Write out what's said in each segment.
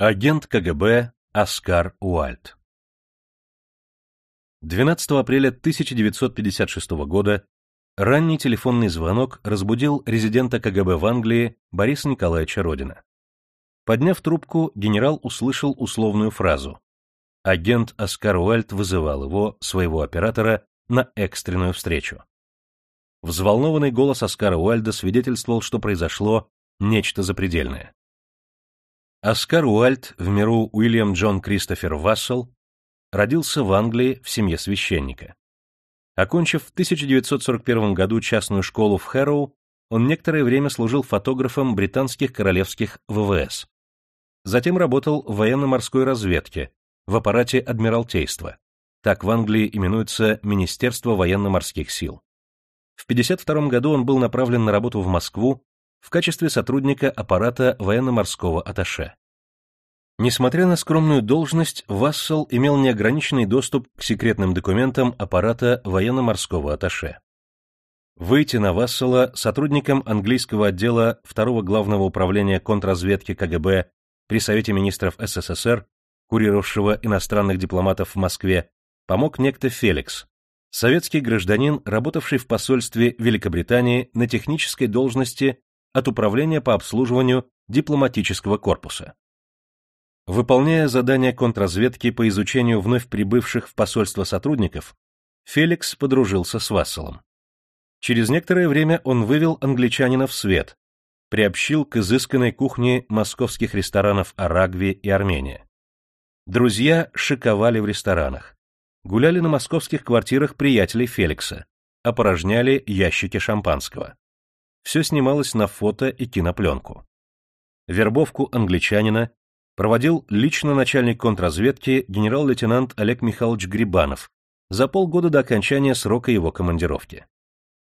Агент КГБ Оскар Уальт 12 апреля 1956 года ранний телефонный звонок разбудил резидента КГБ в Англии Бориса Николаевича Родина. Подняв трубку, генерал услышал условную фразу. Агент Оскар Уальт вызывал его, своего оператора, на экстренную встречу. Взволнованный голос Оскара Уальда свидетельствовал, что произошло нечто запредельное. Оскар Уальт, в миру Уильям Джон Кристофер Вассел, родился в Англии в семье священника. Окончив в 1941 году частную школу в Хэроу, он некоторое время служил фотографом британских королевских ВВС. Затем работал в военно-морской разведке, в аппарате Адмиралтейства. Так в Англии именуется Министерство военно-морских сил. В 1952 году он был направлен на работу в Москву в качестве сотрудника аппарата военно-морского атташе. Несмотря на скромную должность, Вассел имел неограниченный доступ к секретным документам аппарата военно-морского атташе. Выйти на Вассела сотрудником английского отдела второго главного управления контрразведки КГБ при Совете министров СССР, курировавшего иностранных дипломатов в Москве, помог некто Феликс, советский гражданин, работавший в посольстве Великобритании на технической должности от Управления по обслуживанию дипломатического корпуса. Выполняя задания контрразведки по изучению вновь прибывших в посольство сотрудников, Феликс подружился с Васселом. Через некоторое время он вывел англичанина в свет, приобщил к изысканной кухне московских ресторанов Арагви и Армения. Друзья шиковали в ресторанах, гуляли на московских квартирах приятелей Феликса, опорожняли ящики шампанского все снималось на фото и кинопленку. Вербовку англичанина проводил лично начальник контрразведки генерал-лейтенант Олег Михайлович Грибанов за полгода до окончания срока его командировки.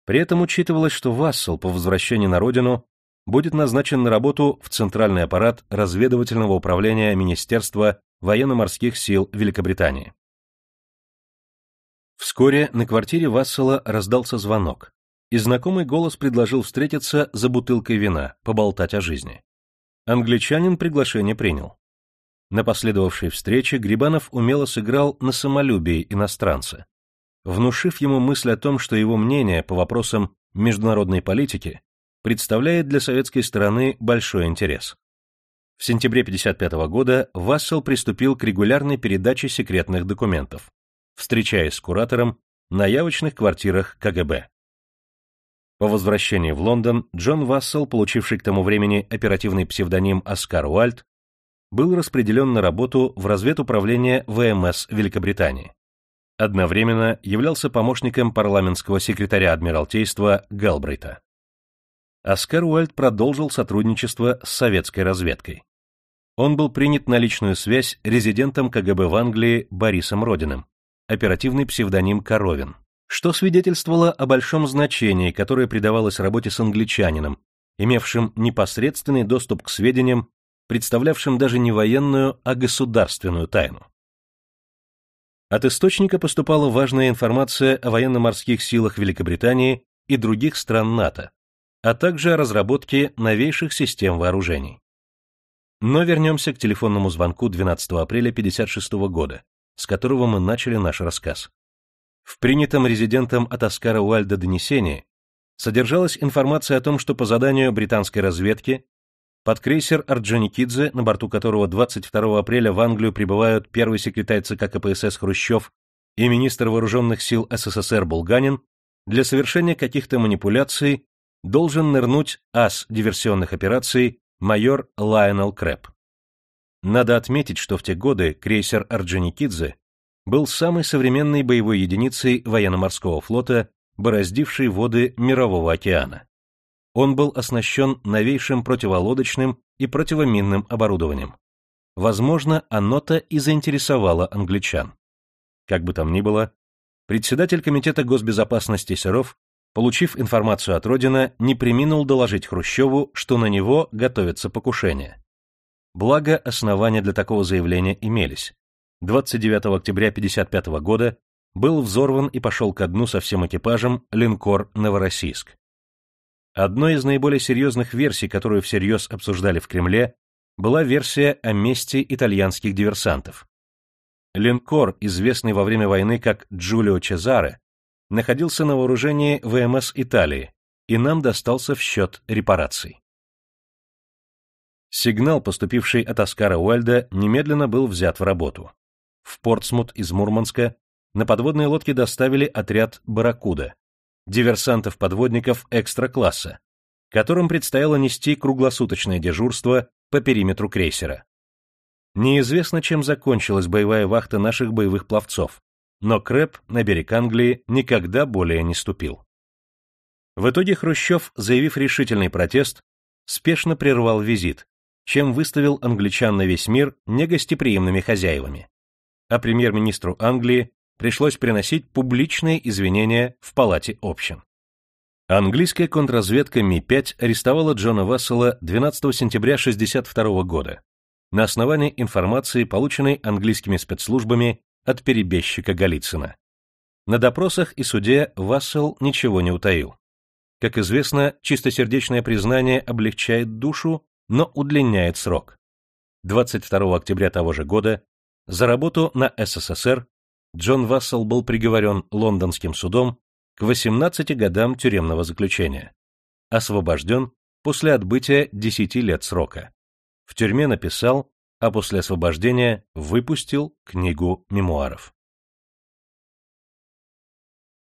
При этом учитывалось, что Вассел по возвращении на родину будет назначен на работу в Центральный аппарат разведывательного управления Министерства военно-морских сил Великобритании. Вскоре на квартире Вассела раздался звонок, и знакомый голос предложил встретиться за бутылкой вина, поболтать о жизни. Англичанин приглашение принял. На последовавшей встрече Грибанов умело сыграл на самолюбии иностранца, внушив ему мысль о том, что его мнение по вопросам международной политики представляет для советской стороны большой интерес. В сентябре 1955 года Вассел приступил к регулярной передаче секретных документов, встречаясь с куратором на явочных квартирах КГБ. По возвращении в Лондон Джон Вассел, получивший к тому времени оперативный псевдоним Оскар Уальт, был распределен на работу в разведуправление ВМС Великобритании. Одновременно являлся помощником парламентского секретаря Адмиралтейства Галбрейта. Оскар Уальт продолжил сотрудничество с советской разведкой. Он был принят на личную связь резидентом КГБ в Англии Борисом Родиным, оперативный псевдоним Коровин что свидетельствовало о большом значении, которое придавалось работе с англичанином, имевшим непосредственный доступ к сведениям, представлявшим даже не военную, а государственную тайну. От источника поступала важная информация о военно-морских силах Великобритании и других стран НАТО, а также о разработке новейших систем вооружений. Но вернемся к телефонному звонку 12 апреля 1956 года, с которого мы начали наш рассказ. В принятом резидентом от Оскара Уальда донесении содержалась информация о том, что по заданию британской разведки под крейсер Орджоникидзе, на борту которого 22 апреля в Англию прибывают первый секретарь ЦК КПСС Хрущев и министр вооруженных сил СССР Булганин, для совершения каких-то манипуляций должен нырнуть ас диверсионных операций майор Лайонел Крэп. Надо отметить, что в те годы крейсер Орджоникидзе был самой современной боевой единицей военно-морского флота, бороздившей воды Мирового океана. Он был оснащен новейшим противолодочным и противоминным оборудованием. Возможно, оно-то и заинтересовало англичан. Как бы там ни было, председатель Комитета госбезопасности Серов, получив информацию от Родина, не приминул доложить Хрущеву, что на него готовится покушение. Благо, основания для такого заявления имелись. 29 октября 1955 года был взорван и пошел ко дну со всем экипажем линкор «Новороссийск». Одной из наиболее серьезных версий, которую всерьез обсуждали в Кремле, была версия о месте итальянских диверсантов. Линкор, известный во время войны как Джулио Чезаре, находился на вооружении ВМС Италии, и нам достался в счет репараций. Сигнал, поступивший от Оскара Уэльда, немедленно был взят в работу. В Портсмут из Мурманска на подводной лодке доставили отряд «Барракуда», диверсантов-подводников экстра-класса, которым предстояло нести круглосуточное дежурство по периметру крейсера. Неизвестно, чем закончилась боевая вахта наших боевых пловцов, но Крэп на берег Англии никогда более не ступил. В итоге Хрущев, заявив решительный протест, спешно прервал визит, чем выставил англичан на весь мир негостеприимными хозяевами. А премьер-министру Англии пришлось приносить публичные извинения в Палате общин. Английская контрразведка Ми-5 арестовала Джона Вассела 12 сентября 1962 года на основании информации, полученной английскими спецслужбами от перебежчика Голицына. На допросах и суде Вассел ничего не утаил. Как известно, чистосердечное признание облегчает душу, но удлиняет срок. 22 октября того же года за работу на СССР Джон Вассел был приговорен лондонским судом к 18 годам тюремного заключения. Освобожден после отбытия 10 лет срока. В тюрьме написал, а после освобождения выпустил книгу мемуаров.